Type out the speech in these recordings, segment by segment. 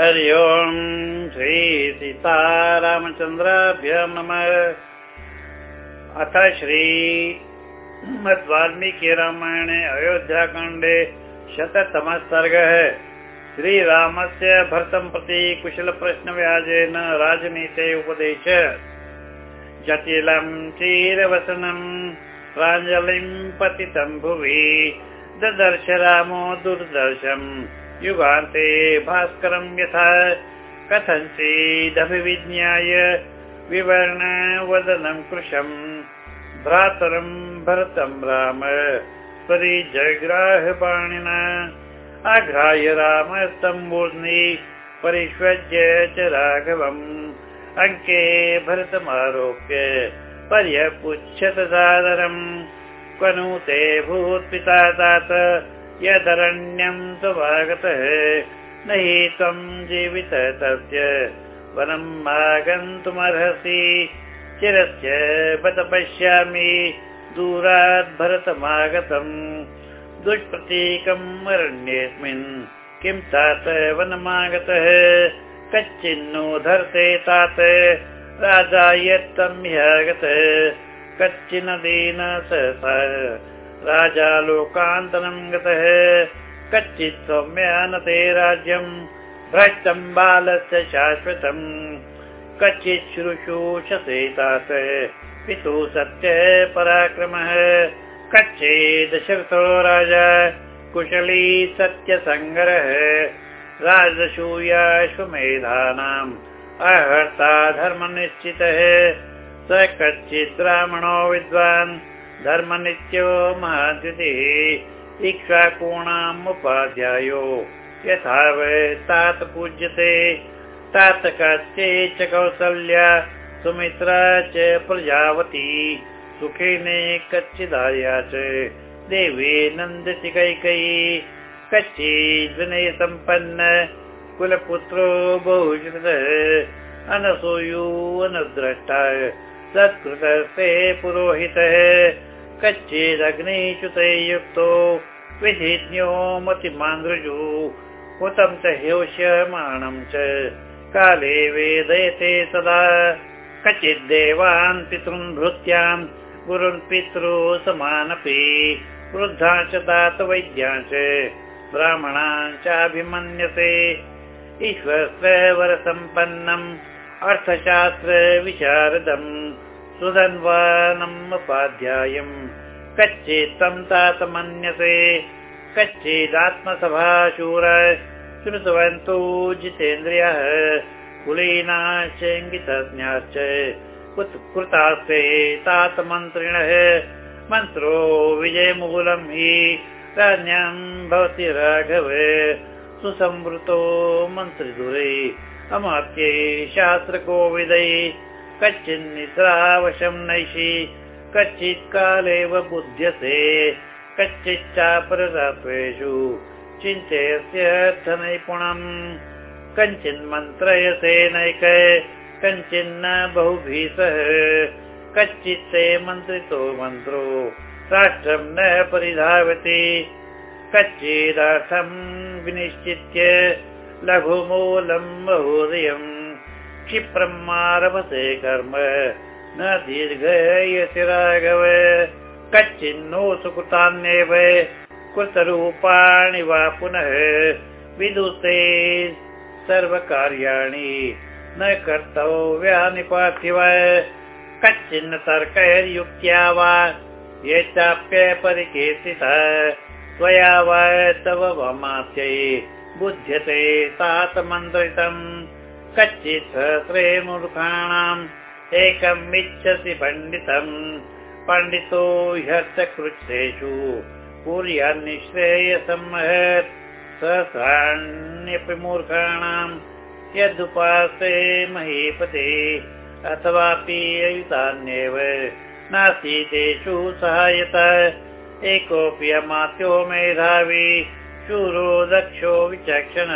हरि ओम् श्री सीतारामचन्द्राभ्य नमः। अथ श्री मद्वाल्मीकि रामायणे अयोध्याकाण्डे शततमः सर्गः। श्रीरामस्य भरतं प्रति कुशलप्रश्नव्याजेन राजनीते उपदेश। जटिलं चीरवसनं प्राञ्जलिं पतितं भुवि। ददर्श रामो दुर्दर्शम् युगान्ते भास्करं यथा कथञ्चिदभिविज्ञाय विवर्ण कृशम् भ्रातरं भरतं राम परिजग्राहपाणिना आघ्राय रामस्तम्बूर्णि परिष्वज्य च राघवम्। अङ्के भरतमारोप्य पर्यपुच्छत सादरम्। क्वनु ते भूत्पिता तात यदरण्यं स्वभागतः न हि त्वं जीवित तस्य। वनम् आगन्तुमर्हसि। चिरस्य बत पश्यामि। दूरात् भरतमागतम्। दुष्प्रतीकम् अरण्येऽस्मिन्। किं तात वनमागतः? कच्चिन्नो धरते तात। राजा यत्तं ह्यागतः। कच्चिन्नदीन स राजा लोकान्तरं गतः। कच्चित् सौम्यानते राज्यम् भ्रष्टम् बालस्य शाश्वतम्। कच्चित् श्रुशूषसे तात पितुः सत्य पराक्रमः। कच्चिदशरथो राजा कुशली सत्यसङ्गरः। राजसूयाश्वमेधानाम् अहर्ता धर्मनिश्चितः। स कच्चित् ब्राह्मणो विद्वान् धर्मनित्यो महाद्युतिः इक्ष्वाकूणाम् उपाध्यायो। यथा तात पूज्यते तात च कौसल्या सुमित्रा च प्रजावती सुखेने कच्चिदाया च देवी नन्दति कैकयी। कच्चिद् विनयसम्पन्न कुलपुत्रो बहुश्रुतः अनसूयु अनुद्रष्टा सत्कृतस्ते पुरोहितः कच्चिदग्निच्युते युक्तो विधिज्ञो मतिमान्द्रजु। हुतं च ह्योष्यमाणं च। काले वेदयते सदा। कच्चिद्देवान् पितॄन् भृत्यान् गुरुन् पितृ समानपि। वृद्धा च तात वैद्या च। ब्राह्मणान् चाभिमन्यते ईश्वरस्य वरसम्पन्नम्। अर्थशास्त्र विशारदम् सुधन्वानम् उपाध्यायम् कच्चित् तं तात मन्यते कच्चिदात्मसभाशूर। श्रुतवन्तु जितेन्द्रियः कुलीनाश्च कृतास्ते तात मन्त्रिणः मन्त्रो विजयमूलं हि राज्ञम् भवति राघव। सुसंवृतो मन्त्रिदुरे अमात्यै शास्त्रकोविदै कच्चिन्निद्रावशं नैषि कच्चित् कालेव बुध्यसे धनैपुणम्। कञ्चिन्मन्त्रयसे नैक कञ्चिन्न बहुभिः सह कच्चित्ते मन्त्रितो मन्त्रो राष्ट्रं न परिधावति। कच्चिदर्थं विनिश्चित्य लघुमूलं महोदयम् आरभते कर्म। न दीर्घयसि राघव कच्चिन्नो सुकृतान्येव। कृतरूपाणि वा पुनः विदुते सर्वकार्याणि। न कर्तव्यानि पार्थिव। कच्चिन्न तर्कैर्युक्त्या वा। ये चाप्य परिकीर्तितः। त्वया वा तव वमात्यै बुध्यते तात मन्त्रितम् कच्चित् सहस्रे मूर्खाणाम् एकम् इच्छसि पण्डितम्। पण्डितो ह्यर्थकृच्छेषु कुर्यान्निःश्रेयसं महत्। सहस्राण्यपि मूर्खाणाम् यदुपासे महीपते अथवापि अयुतान्येव नास्ति तेषु सहायता। एकोऽपि अमात्यो मेधावी शूरो दक्षो विचक्षण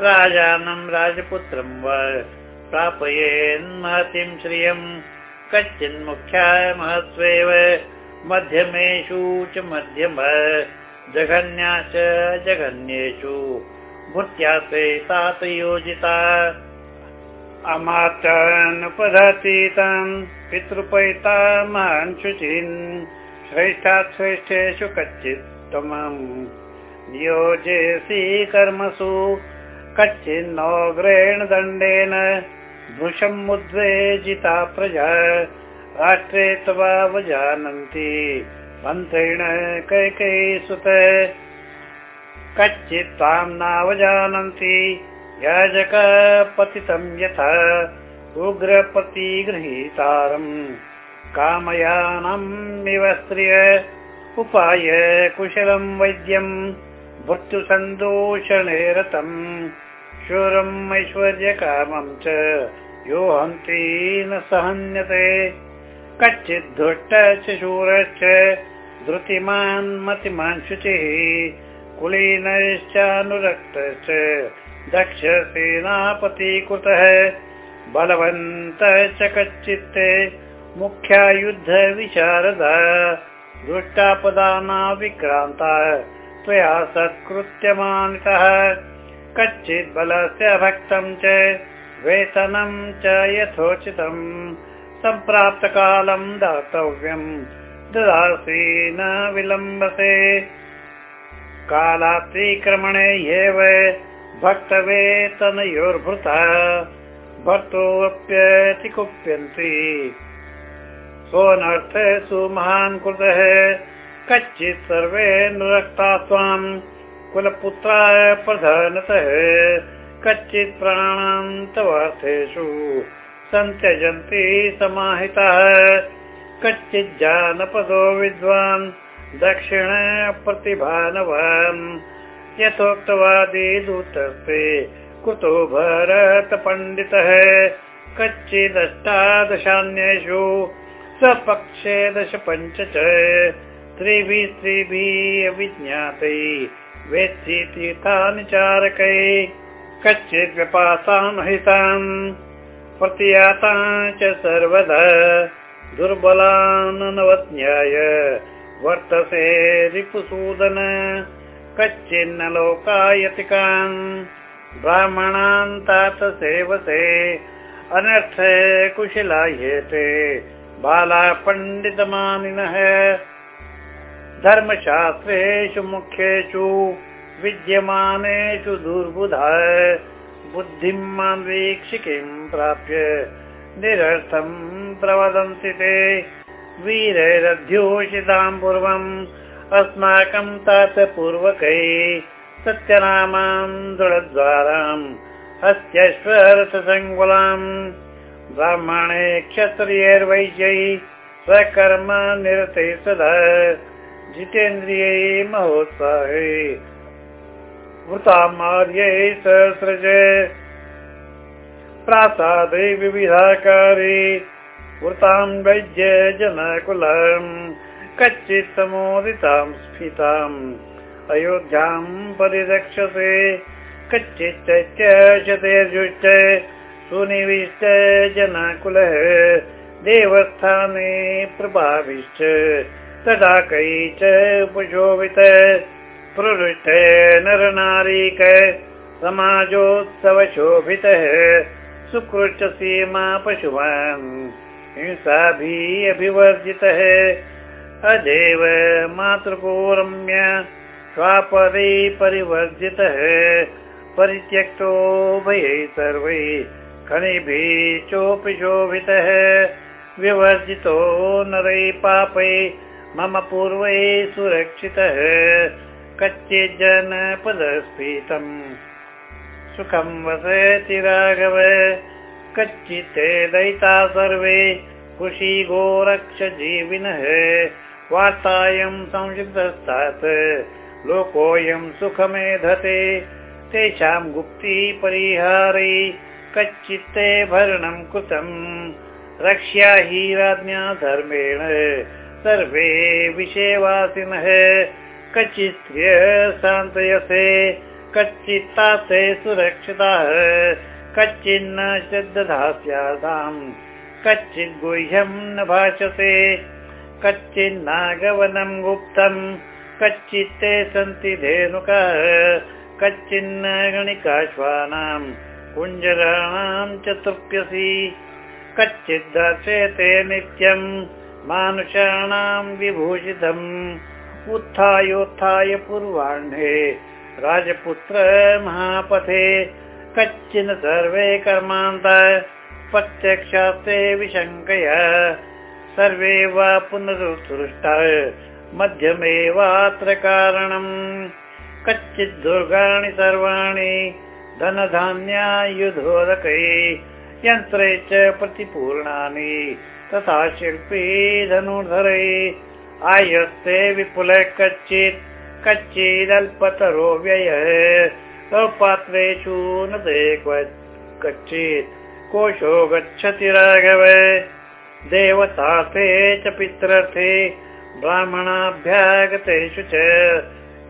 राजानं राजपुत्रं वा प्रापयेन्महतीं श्रियम् कश्चिन्मुख्याय महत्स्वेव मध्यमेषु च मध्यम जघन्या च जघन्येषु भूत्यासे तात योजिता। अमात्रानुपदति तान् पितृपैता महान् शुचिन्। श्रेष्ठात् श्रेष्ठेषु कच्चित् त्वमम् नियोजयसि कर्मसु कच्चिन्नोग्रेण दण्डेन भृशमुद्वेजिता प्रजा। राष्ट्रे तवावजानन्ति मन्त्रेण कैकयी सुत कच्चित् त्वां नावजानन्ति याजकपतितं यथा। उग्रपति गृहीतारम्। कामयानमिव स्त्रिय। उपाय कुशलं वैद्यम्। मृत्युसन्दोषणे रतम् शूरम् ऐश्वर्यकामं च यो हन्ति न सहन्यते। कच्चित् च शूरश्च धृतिमान् मतिमान् शुचिः कुलीनश्चानुरक्तश्च दक्ष सेनापतिकृतः बलवन्तः च कच्चित्ते मुख्या युद्धविशारदा दुष्टापदाना विक्रान्ता त्वया सत्कृत्यमानितः कच्चित् बलस्य भक्तं च वेतनं च यथोचितम्। सम्प्राप्तकालं दातव्यम् ददासि न विलम्बसे। कालातिक्रमणे एव भक्तवेतनयोर्भृता भक्तोऽप्यतिकुप्यन्ति सोऽनर्थ सुमहान् कृतः कच्चित् सर्वे नुरक्ता त्वाम् कुलपुत्रा प्रधानतः कच्चित् प्राणान्तवार्थेषु सन्त्यजन्ति समाहितः। कच्चित् जानपदो विद्वान् दक्षिण प्रतिभानवान् यथोक्तवादी दूतस्ते कुतो भरतपण्डितः। कच्चिदष्टादशान्येषु स्वपक्षे दश पञ्च च। त्रिभिः स्त्रीभिः अविज्ञातै वेत्सि तीर्थानि चारकै कच्चित् व्यपासान् हितान् प्रतियाता च सर्वदा दुर्बलान् नवज्ञाय वर्तसे रिपुसूदन कच्चिन्न लोकायतिकान् ब्राह्मणान् तात सेवसे अनर्थ कुशलायते बाला पण्डितमानिनः धर्मशास्त्रेषु मुख्येषु विद्यमानेषु दुर्बुधा बुद्धिं वीक्षिकीं प्राप्य निरर्थं प्रवदन्ति ते। वीरैरध्योषितां पूर्वम् अस्माकं तात पूर्वकै सत्यनामां दृढद्वाराम् हस्त्यश्वरथसङ्कुलाम् ब्राह्मणे क्षत्रियैर्वैश्यै स्वकर्म निरते सदा जितेन्द्रियै महोत्साहे। वृतामार्यै सहस्रज। प्रासादे विविधाकारे। वृतां वैद्य जनकुलम्। कच्चित् समोदितां स्फीताम्। अयोध्यां परिरक्षसे। कच्चित् चैत्यशतेर्जुश्च सुनिविष्ट जनकुलः। देवस्थाने प्रभाविश्च तडाकै च उपशोभित प्रवृष्ट नरनारीक समाजोत्सवशोभितः सुकृष्ट सीमा पशुवान् हिंसाभिः अभिवर्जितः अदेव मातृको रम्य स्वापदे परिवर्जितः। परित्यक्तो भये सर्वै खनिभिः चोपि शोभितः विवर्जितो नरै पापै मम पूर्वै सुरक्षितः कच्चित् जनपदस्फीतम्। सुखं वसति राघव कच्चित् दयिता सर्वे कुशी गोरक्ष जीविनः वार्तायं संयुक्तस्तात् लोकोऽयं सुखमेधते तेषां गुप्ती परिहारै कच्चित्ते भरणं कृतम्। रक्ष्या हि राज्ञा धर्मेण सर्वे विषयवासिनः कच्चित् सान्त्वयसे कच्चित्तासे सुरक्षिताः कच्चिन्न श्रद्धास्यासाम् कच्चित् गुह्यं न भाषते कच्चिन्नागवनं गुप्तम् कच्चित्ते सन्ति धेनुकः। कच्चिन्न गणिकाश्वानां कुञ्जराणां च तृप्यसि। कच्चिद्दर्शयते नित्यं मानुषाणां विभूषितम्। उत्थायोत्थाय पूर्वाह्णे राजपुत्र महापथे कच्चिन् सर्वे कर्मान्त प्रत्यक्षास्ते विशङ्कया। सर्वे वा पुनरुत्सृष्टा मध्यमेवात्र कारणम्। कच्चित् दुर्गाणि सर्वाणि धनधान्यायुधोदकै। यन्त्रे च प्रतिपूर्णानि तथा शिल्पी धनुर्धरै आयस्ते विपुल कच्चित् कच्चिदल्पतरो व्ययः। अपात्रेषु न ते कच्चित् कोशो गच्छति राघव। देवतार्थे च पितृर्थे ब्राह्मणाभ्यागतेषु च।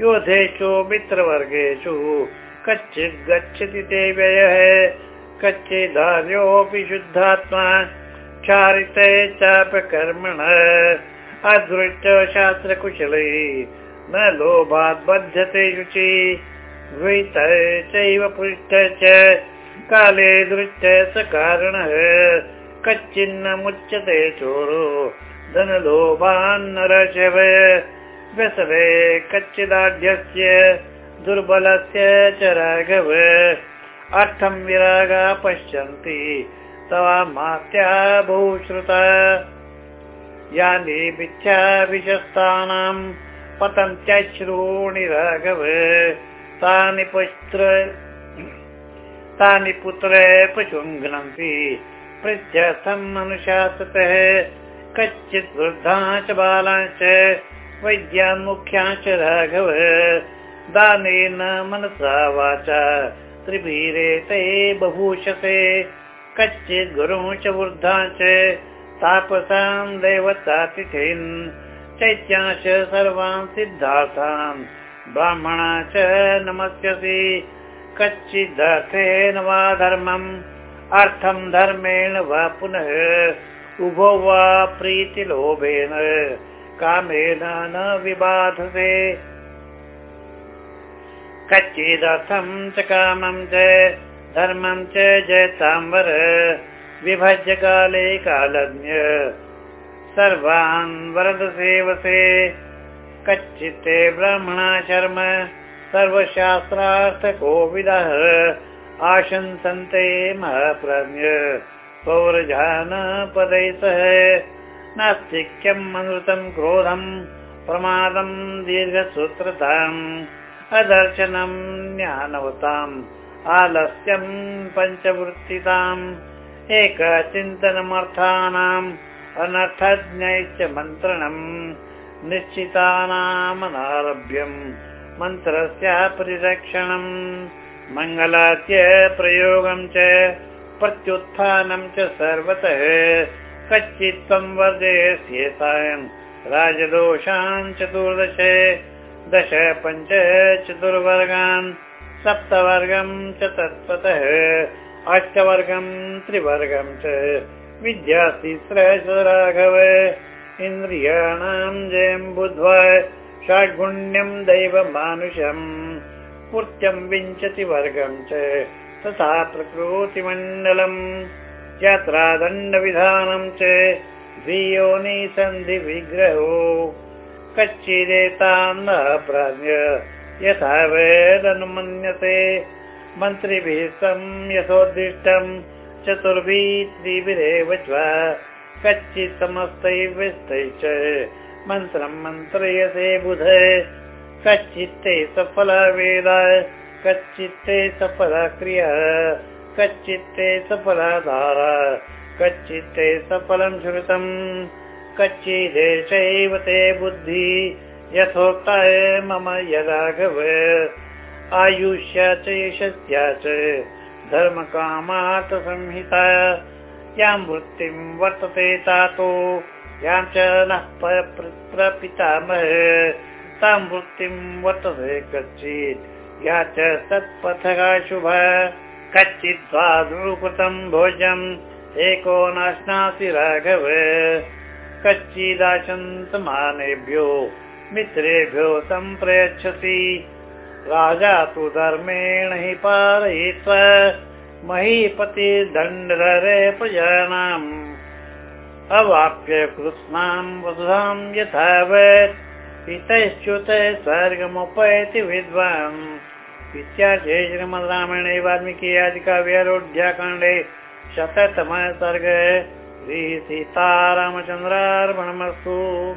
योधेषु मित्रवर्गेषु कच्चित् गच्छति ते व्ययः। कच्चिदार्योऽपि शुद्धात्मा चारिते चापकर्मण अदृष्ट शास्त्रकुशलै न लोभात् बध्यते शुचि। वृत चैव पृष्ठ च काले दृष्ट स कारणः। कच्चिन्न मुच्यते चोरो धनलोभान्नरशव व्यसवे कच्चिदाढ्यस्य दुर्बलस्य च राघव। अर्थं विरागा पश्यन्ति मात्या बहुश्रुता यानि मिथ्याभिशस्तानां पतन्त्यश्रूणि राघव तानि पुत्र तानि पुत्र पशुङ्घ्नन्ति पृच्छर्थम् अनुशासतः कच्चित् वृद्धा च बालाश्च वैद्यान्मुख्याश्च राघव। दानेन मनसा वाचा त्रिभिरेते बभूषते कच्चित् गुरु च वृद्धा च तापसां देवतातिथिन् चैत्यांश सर्वान् सिद्धार्थान् ब्राह्मणा च नमस्यसि। कच्चिदर्थेन वा धर्मम् अर्थं धर्मेण वा पुनः उभो वा प्रीतिलोभेन कामेन न विबाधते कच्चिदर्थं च कामं च धर्मं च जयताम्बर। विभज्य काले कालज्ञ। सर्वान् वरद सेवसे कच्चित्ते ब्राह्मणा शर्म। सर्वशास्त्रार्थकोविदः। आशंसन्ते महाप्रज्ञ। पौरजानपदै सह। नास्तिक्यम् अनृतं क्रोधम् प्रमादम् दीर्घसूत्रताम्। अदर्शनम् ज्ञानवताम् आलस्यम् पञ्चवृत्तिताम् एकचिन्तनमर्थानाम् अनर्थज्ञैश्च मन्त्रणम् निश्चितानामनारभ्यम् मन्त्रस्य परिरक्षणम् मङ्गलाद्य प्रयोगम् च प्रत्युत्थानं च सर्वतः कच्चित् संवर्धयस्येतान् राजदोषान् चतुर्दश दश पञ्च चतुर्वर्गान् सप्तवर्गं च तत्त्वतः अष्टवर्गं त्रिवर्गं च। विद्यास्तिस्रश राघव इन्द्रियाणां जयं बुद्ध्वा षड्गुण्यं दैवमानुषम् पूर्त्यं विंशतिवर्गं च। तथा प्रकृतिमण्डलम् यात्रादण्डविधानं च। द्वियोनि सन्धि विग्रहो कच्चिदेतान् प्राज्ञ यथा वेदनुमन्यते। मन्त्रिभिः सं यथोद्दिष्टम् चतुर्भिः त्रिभिरेव च कच्चित् समस्तैर्विस्तैश्च मन्त्रं मन्त्रयसे बुध। कच्चित्ते सफला वेद। कच्चित्ते सफला क्रिया। कच्चित्ते सफला धारा कच्चित्ते सफलं श्रुतम् कच्चिदेशैव ते बुद्धि यथोक्ताय मम यदाघव आयुष्या च यशस्या च धर्मकामार्थसंहिता यां वृत्तिं वर्तते तातो यां च नः प्रपितामह। तां वृत्तिं वर्तते कच्चित् या च तत्पथगा शुभ। कच्चित् स्वादृकृतं भोजम् एको नाश्नासि राघव। कच्चिदाशन्तमानेभ्यो मित्रेभ्यो सम्प्रयच्छसि राजा तु धर्मेण हि पारयित्वा। महीपति दण्डरे प्रजानाम्। अवाप्य कृत्स्नां वधुधां यथावत्। पितैश्च्युतः स्वर्गमुपैति विद्वान्। इत्यार्थे श्रीमद् रामायणे वाल्मीकि आदिकाव्यारोढ्याकाण्डे शततमः सर्ग। श्रीसीतारामचन्द्रार्पणमस्तु